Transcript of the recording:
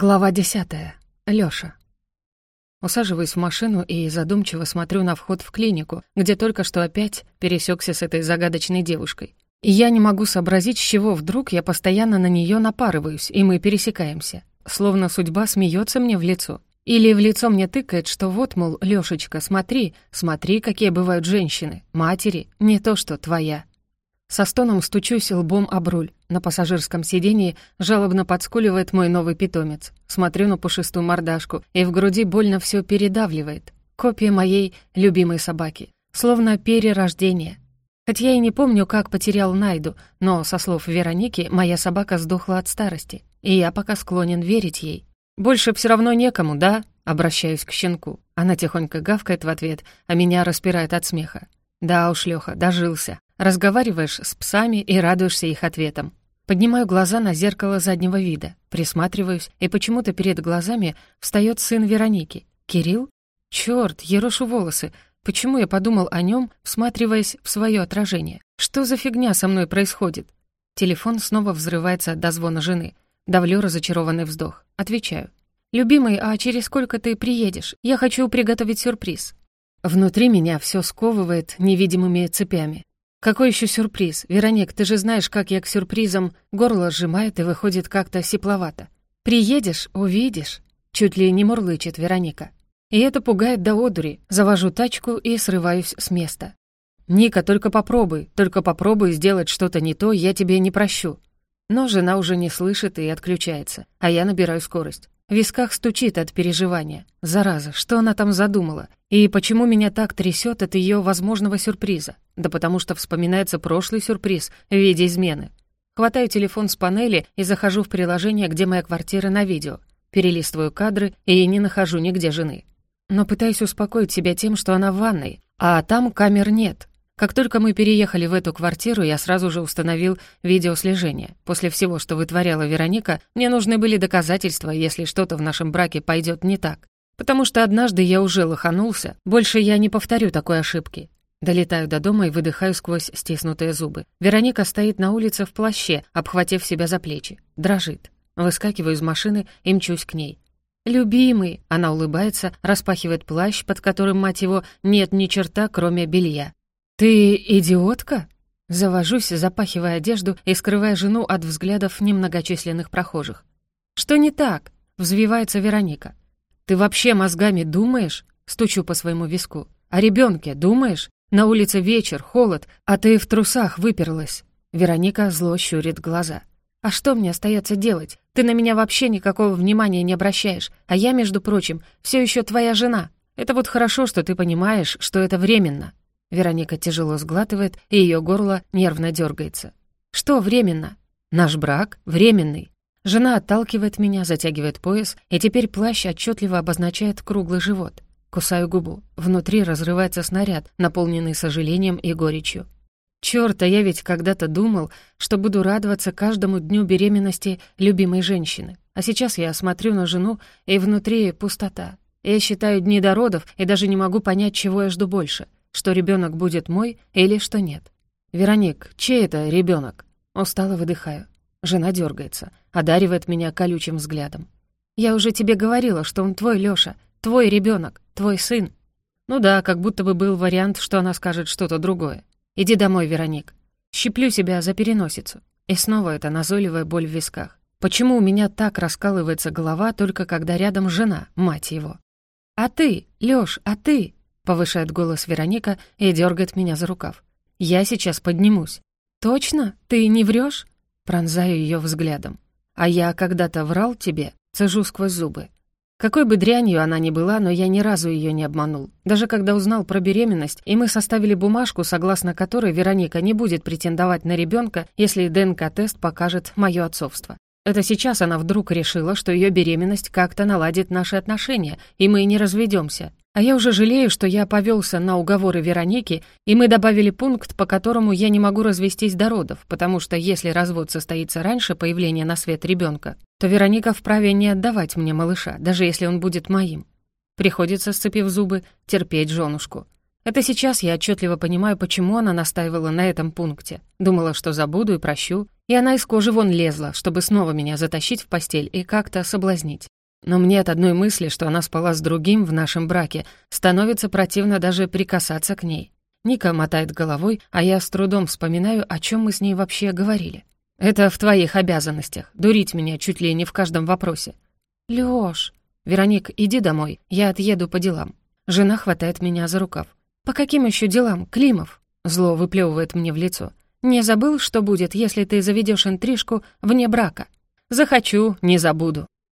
Глава десятая. Лёша. Усаживаюсь в машину и задумчиво смотрю на вход в клинику, где только что опять пересекся с этой загадочной девушкой. И я не могу сообразить, с чего вдруг я постоянно на нее напарываюсь, и мы пересекаемся. Словно судьба смеется мне в лицо. Или в лицо мне тыкает, что вот, мол, Лёшечка, смотри, смотри, какие бывают женщины, матери, не то что твоя. Со стоном стучусь лбом об руль. На пассажирском сидении жалобно подскуливает мой новый питомец. Смотрю на пушистую мордашку, и в груди больно все передавливает. Копия моей любимой собаки. Словно перерождение. Хоть я и не помню, как потерял Найду, но, со слов Вероники, моя собака сдохла от старости, и я пока склонен верить ей. «Больше все равно некому, да?» Обращаюсь к щенку. Она тихонько гавкает в ответ, а меня распирает от смеха. «Да уж, Лёха, дожился. Разговариваешь с псами и радуешься их ответам. Поднимаю глаза на зеркало заднего вида, присматриваюсь, и почему-то перед глазами встает сын Вероники. Кирилл? Чёрт, ерошу волосы. Почему я подумал о нём, всматриваясь в своё отражение? Что за фигня со мной происходит? Телефон снова взрывается до звона жены. Давлю разочарованный вздох. Отвечаю. «Любимый, а через сколько ты приедешь? Я хочу приготовить сюрприз». Внутри меня всё сковывает невидимыми цепями. «Какой еще сюрприз? Вероник, ты же знаешь, как я к сюрпризам горло сжимает и выходит как-то сипловато. Приедешь — увидишь», — чуть ли не мурлычет Вероника. И это пугает до одури. Завожу тачку и срываюсь с места. «Ника, только попробуй, только попробуй сделать что-то не то, я тебе не прощу». Но жена уже не слышит и отключается, а я набираю скорость. В висках стучит от переживания. Зараза, что она там задумала? И почему меня так трясет от ее возможного сюрприза? Да потому что вспоминается прошлый сюрприз в виде измены. Хватаю телефон с панели и захожу в приложение, где моя квартира на видео. Перелистываю кадры и не нахожу нигде жены. Но пытаюсь успокоить себя тем, что она в ванной, а там камер нет. Как только мы переехали в эту квартиру, я сразу же установил видеослежение. После всего, что вытворяла Вероника, мне нужны были доказательства, если что-то в нашем браке пойдет не так. Потому что однажды я уже лоханулся, больше я не повторю такой ошибки. Долетаю до дома и выдыхаю сквозь стиснутые зубы. Вероника стоит на улице в плаще, обхватив себя за плечи. Дрожит. Выскакиваю из машины и мчусь к ней. «Любимый!» — она улыбается, распахивает плащ, под которым, мать его, нет ни черта, кроме белья. «Ты идиотка?» Завожусь, запахивая одежду и скрывая жену от взглядов немногочисленных прохожих. «Что не так?» — взвивается Вероника. «Ты вообще мозгами думаешь?» — стучу по своему виску. «О ребенке думаешь? На улице вечер, холод, а ты в трусах выперлась». Вероника зло щурит глаза. «А что мне остается делать? Ты на меня вообще никакого внимания не обращаешь, а я, между прочим, все еще твоя жена. Это вот хорошо, что ты понимаешь, что это временно. Вероника тяжело сглатывает, и ее горло нервно дергается. «Что временно? Наш брак временный». Жена отталкивает меня, затягивает пояс, и теперь плащ отчетливо обозначает круглый живот. Кусаю губу. Внутри разрывается снаряд, наполненный сожалением и горечью. Чёрт, а я ведь когда-то думал, что буду радоваться каждому дню беременности любимой женщины. А сейчас я смотрю на жену, и внутри пустота. Я считаю дни до родов и даже не могу понять, чего я жду больше — что ребенок будет мой или что нет. «Вероник, чей это ребенок? Устало выдыхаю. Жена дергается, одаривает меня колючим взглядом. «Я уже тебе говорила, что он твой, Лёша, твой ребенок, твой сын». Ну да, как будто бы был вариант, что она скажет что-то другое. «Иди домой, Вероник». Щиплю себя за переносицу. И снова эта назойливая боль в висках. Почему у меня так раскалывается голова, только когда рядом жена, мать его? «А ты, Лёш, а ты?» Повышает голос Вероника и дергает меня за рукав. «Я сейчас поднимусь». «Точно? Ты не врешь? Пронзаю ее взглядом. «А я когда-то врал тебе?» Цежу сквозь зубы. Какой бы дрянью она ни была, но я ни разу ее не обманул. Даже когда узнал про беременность, и мы составили бумажку, согласно которой Вероника не будет претендовать на ребенка, если ДНК-тест покажет мое отцовство. Это сейчас она вдруг решила, что ее беременность как-то наладит наши отношения, и мы не разведемся. А я уже жалею, что я повелся на уговоры Вероники, и мы добавили пункт, по которому я не могу развестись до родов, потому что если развод состоится раньше появления на свет ребенка, то Вероника вправе не отдавать мне малыша, даже если он будет моим. Приходится, сцепив зубы, терпеть женушку. Это сейчас я отчетливо понимаю, почему она настаивала на этом пункте. Думала, что забуду и прощу, и она из кожи вон лезла, чтобы снова меня затащить в постель и как-то соблазнить. Но мне от одной мысли, что она спала с другим в нашем браке, становится противно даже прикасаться к ней. Ника мотает головой, а я с трудом вспоминаю, о чем мы с ней вообще говорили. «Это в твоих обязанностях, дурить меня чуть ли не в каждом вопросе». «Лёш...» «Вероник, иди домой, я отъеду по делам». Жена хватает меня за рукав. «По каким еще делам, Климов?» Зло выплевывает мне в лицо. «Не забыл, что будет, если ты заведешь интрижку вне брака?» «Захочу, не забуду».